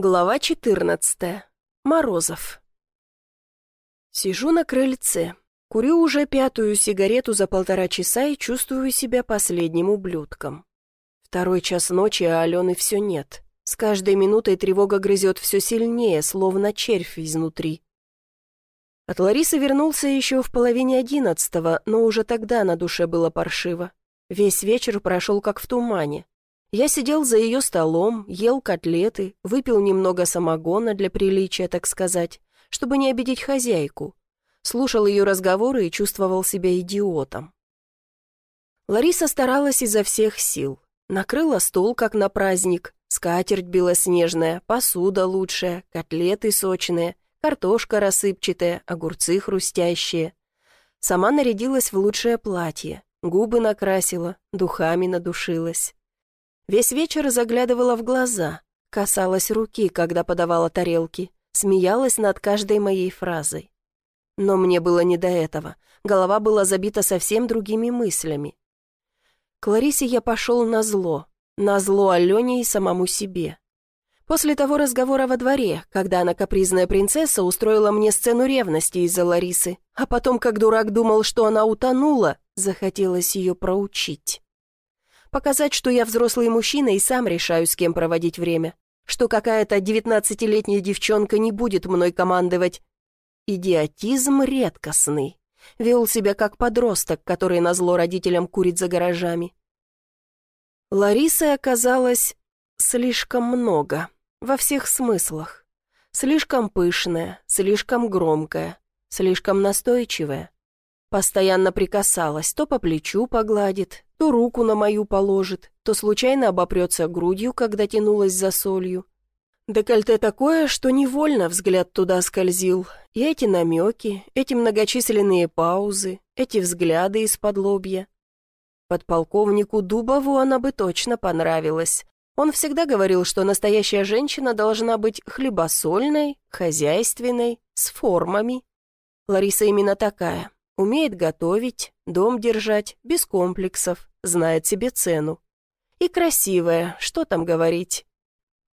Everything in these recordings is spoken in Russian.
Глава 14. Морозов. Сижу на крыльце. Курю уже пятую сигарету за полтора часа и чувствую себя последним ублюдком. Второй час ночи, а Алены все нет. С каждой минутой тревога грызет все сильнее, словно червь изнутри. От Ларисы вернулся еще в половине одиннадцатого, но уже тогда на душе было паршиво. Весь вечер прошел как в тумане. Я сидел за ее столом, ел котлеты, выпил немного самогона для приличия, так сказать, чтобы не обидеть хозяйку. Слушал ее разговоры и чувствовал себя идиотом. Лариса старалась изо всех сил. Накрыла стол, как на праздник, скатерть белоснежная, посуда лучшая, котлеты сочные, картошка рассыпчатая, огурцы хрустящие. Сама нарядилась в лучшее платье, губы накрасила, духами надушилась. Весь вечер заглядывала в глаза, касалась руки, когда подавала тарелки, смеялась над каждой моей фразой. Но мне было не до этого, голова была забита совсем другими мыслями. К Ларисе я пошел на зло, на зло Алене и самому себе. После того разговора во дворе, когда она, капризная принцесса, устроила мне сцену ревности из-за Ларисы, а потом, как дурак думал, что она утонула, захотелось ее проучить. Показать, что я взрослый мужчина и сам решаю, с кем проводить время. Что какая-то девятнадцатилетняя девчонка не будет мной командовать. Идиотизм редкостный. Вел себя как подросток, который назло родителям курит за гаражами. Ларисы оказалось слишком много. Во всех смыслах. Слишком пышная, слишком громкая, слишком настойчивая. Постоянно прикасалась, то по плечу погладит, то руку на мою положит, то случайно обопрется грудью, когда тянулась за солью. Декольте такое, что невольно взгляд туда скользил. И эти намеки, эти многочисленные паузы, эти взгляды из-под лобья. Подполковнику Дубову она бы точно понравилась. Он всегда говорил, что настоящая женщина должна быть хлебосольной, хозяйственной, с формами. Лариса именно такая. Умеет готовить, дом держать, без комплексов, знает себе цену. И красивая, что там говорить.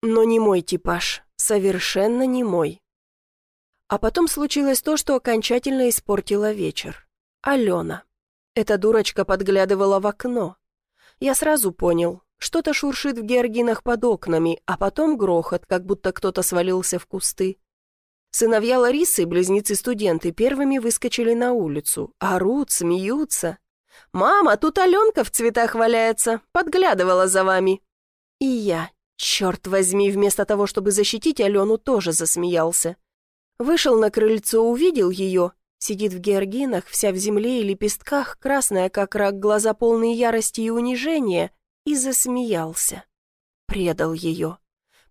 Но не мой типаж, совершенно не мой. А потом случилось то, что окончательно испортило вечер. Алена. Эта дурочка подглядывала в окно. Я сразу понял, что-то шуршит в георгинах под окнами, а потом грохот, как будто кто-то свалился в кусты. Сыновья Ларисы, близнецы-студенты, первыми выскочили на улицу. Орут, смеются. «Мама, тут Аленка в цветах валяется, подглядывала за вами». И я, черт возьми, вместо того, чтобы защитить Алену, тоже засмеялся. Вышел на крыльцо, увидел ее. Сидит в георгинах, вся в земле и лепестках, красная, как рак, глаза полные ярости и унижения, и засмеялся. Предал ее.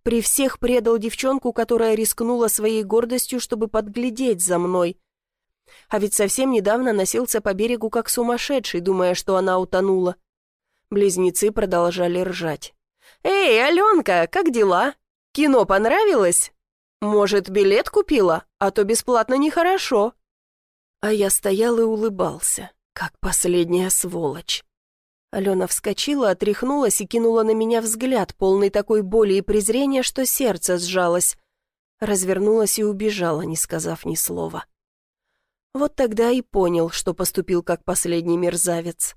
При всех предал девчонку, которая рискнула своей гордостью, чтобы подглядеть за мной. А ведь совсем недавно носился по берегу как сумасшедший, думая, что она утонула. Близнецы продолжали ржать. «Эй, Аленка, как дела? Кино понравилось? Может, билет купила? А то бесплатно нехорошо». А я стоял и улыбался, как последняя сволочь. Алена вскочила, отряхнулась и кинула на меня взгляд, полный такой боли и презрения, что сердце сжалось. Развернулась и убежала, не сказав ни слова. Вот тогда и понял, что поступил как последний мерзавец.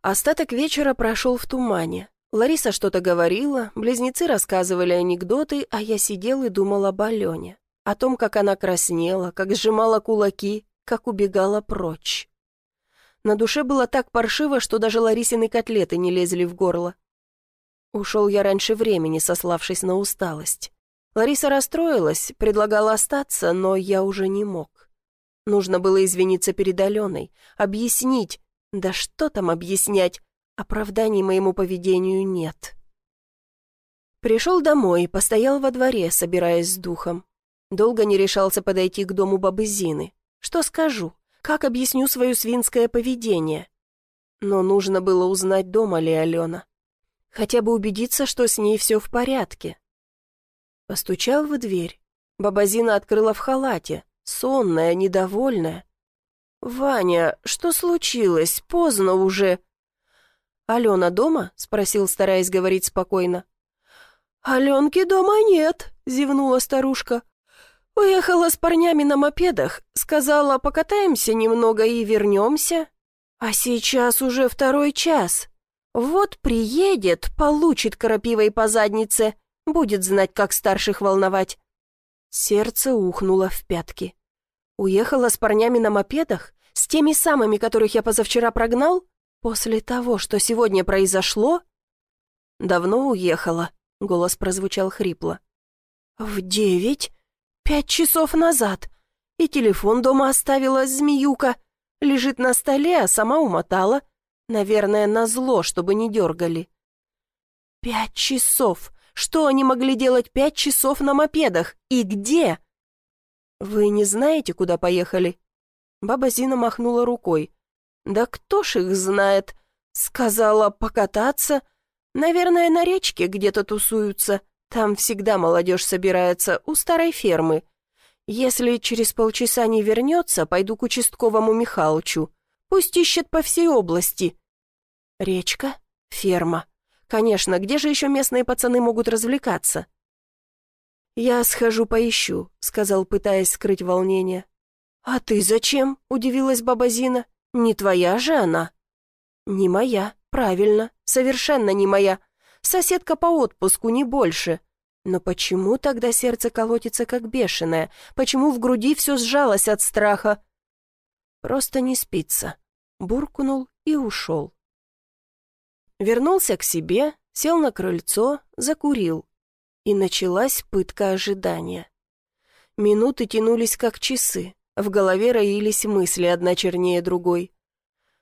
Остаток вечера прошел в тумане. Лариса что-то говорила, близнецы рассказывали анекдоты, а я сидел и думал об Алене. О том, как она краснела, как сжимала кулаки, как убегала прочь. На душе было так паршиво, что даже Ларисины котлеты не лезли в горло. Ушел я раньше времени, сославшись на усталость. Лариса расстроилась, предлагала остаться, но я уже не мог. Нужно было извиниться перед Аленой, объяснить. Да что там объяснять? Оправданий моему поведению нет. Пришел домой, постоял во дворе, собираясь с духом. Долго не решался подойти к дому бабы Зины. Что скажу? Как объясню свое свинское поведение? Но нужно было узнать, дома ли Алена. Хотя бы убедиться, что с ней все в порядке. Постучал в дверь. Бабазина открыла в халате, сонная, недовольная. «Ваня, что случилось? Поздно уже». «Алена дома?» — спросил, стараясь говорить спокойно. «Аленки дома нет», — зевнула старушка. «Уехала с парнями на мопедах, сказала, покатаемся немного и вернемся. А сейчас уже второй час. Вот приедет, получит крапивой по заднице, будет знать, как старших волновать». Сердце ухнуло в пятки. Уехала с парнями на мопедах? С теми самыми, которых я позавчера прогнал? После того, что сегодня произошло? Давно уехала, голос прозвучал хрипло. В девять? Пять часов назад. И телефон дома оставила змеюка. Лежит на столе, а сама умотала. Наверное, на зло, чтобы не дергали. Пять часов. Что они могли делать пять часов на мопедах? И где? «Вы не знаете, куда поехали?» Баба Зина махнула рукой. «Да кто ж их знает?» Сказала покататься. Наверное, на речке где-то тусуются. Там всегда молодежь собирается, у старой фермы. Если через полчаса не вернется, пойду к участковому Михалычу. Пусть ищет по всей области. Речка? Ферма. Конечно, где же еще местные пацаны могут развлекаться? «Я схожу поищу», — сказал, пытаясь скрыть волнение. «А ты зачем?» — удивилась баба Зина. «Не твоя же она?» «Не моя, правильно, совершенно не моя. Соседка по отпуску, не больше. Но почему тогда сердце колотится как бешеное? Почему в груди все сжалось от страха?» «Просто не спится», — буркнул и ушел. Вернулся к себе, сел на крыльцо, закурил. И началась пытка ожидания. Минуты тянулись как часы, в голове роились мысли, одна чернее другой.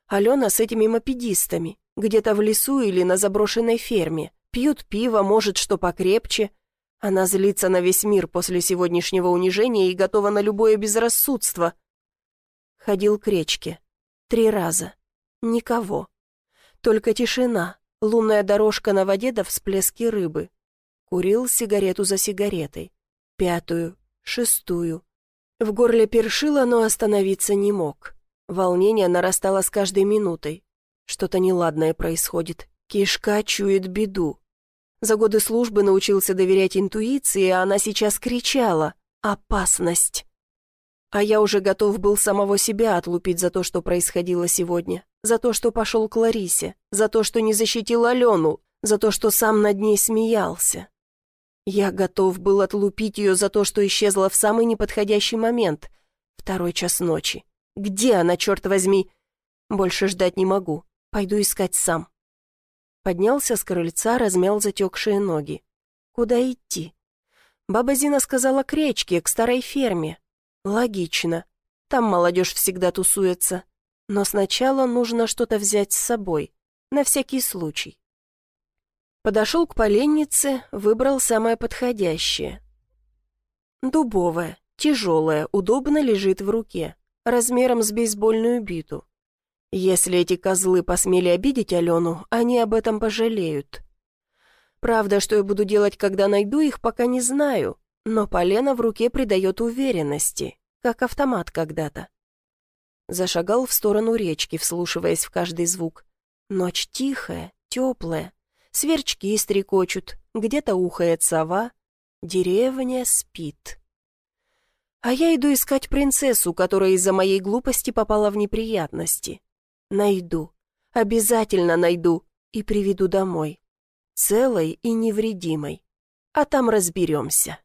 Алена с этими мопедистами, где-то в лесу или на заброшенной ферме, пьют пиво, может, что покрепче. Она злится на весь мир после сегодняшнего унижения и готова на любое безрассудство. Ходил к речке. Три раза. Никого. Только тишина, лунная дорожка на воде да всплески рыбы. Курил сигарету за сигаретой. Пятую, шестую. В горле першило, но остановиться не мог. Волнение нарастало с каждой минутой. Что-то неладное происходит. Кишка чует беду. За годы службы научился доверять интуиции, а она сейчас кричала «Опасность!». А я уже готов был самого себя отлупить за то, что происходило сегодня, за то, что пошел к Ларисе, за то, что не защитил Алену, за то, что сам над ней смеялся. Я готов был отлупить ее за то, что исчезла в самый неподходящий момент. Второй час ночи. Где она, черт возьми? Больше ждать не могу. Пойду искать сам. Поднялся с крыльца, размял затекшие ноги. Куда идти? Баба Зина сказала к речке, к старой ферме. Логично. Там молодежь всегда тусуется. Но сначала нужно что-то взять с собой. На всякий случай. Подошел к поленнице, выбрал самое подходящее. Дубовая, тяжелая, удобно лежит в руке, размером с бейсбольную биту. Если эти козлы посмели обидеть Алену, они об этом пожалеют. Правда, что я буду делать, когда найду их, пока не знаю, но полено в руке придает уверенности, как автомат когда-то. Зашагал в сторону речки, вслушиваясь в каждый звук. Ночь тихая, теплая, Сверчки стрекочут, где-то ухает сова, деревня спит. А я иду искать принцессу, которая из-за моей глупости попала в неприятности. Найду, обязательно найду и приведу домой, целой и невредимой. А там разберемся.